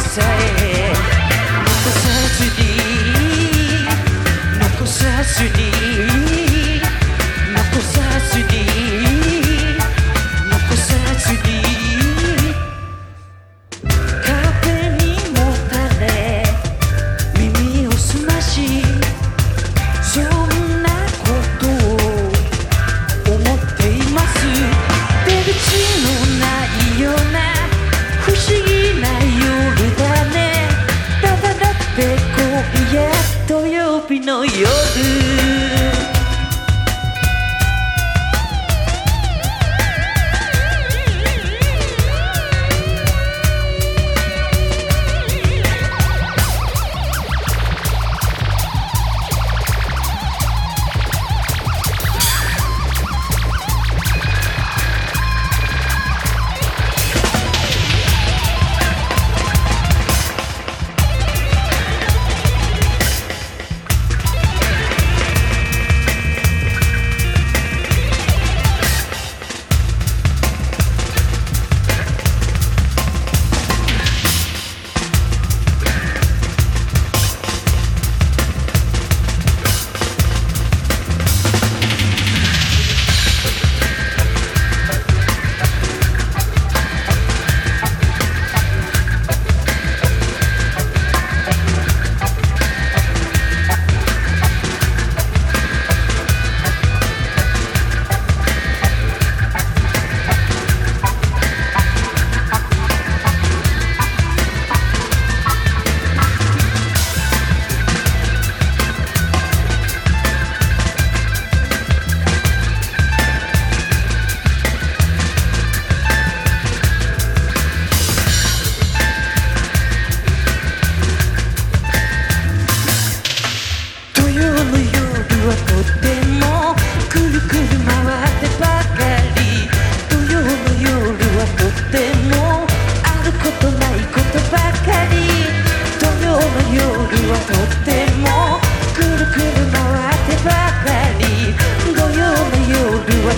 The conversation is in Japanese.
残さずに。残さずに。日の夜はとてもくるくる回ってばかり。土曜の夜はとてもあることないことばかり。土曜の夜はとてもくるくる回ってばかり。土曜の夜は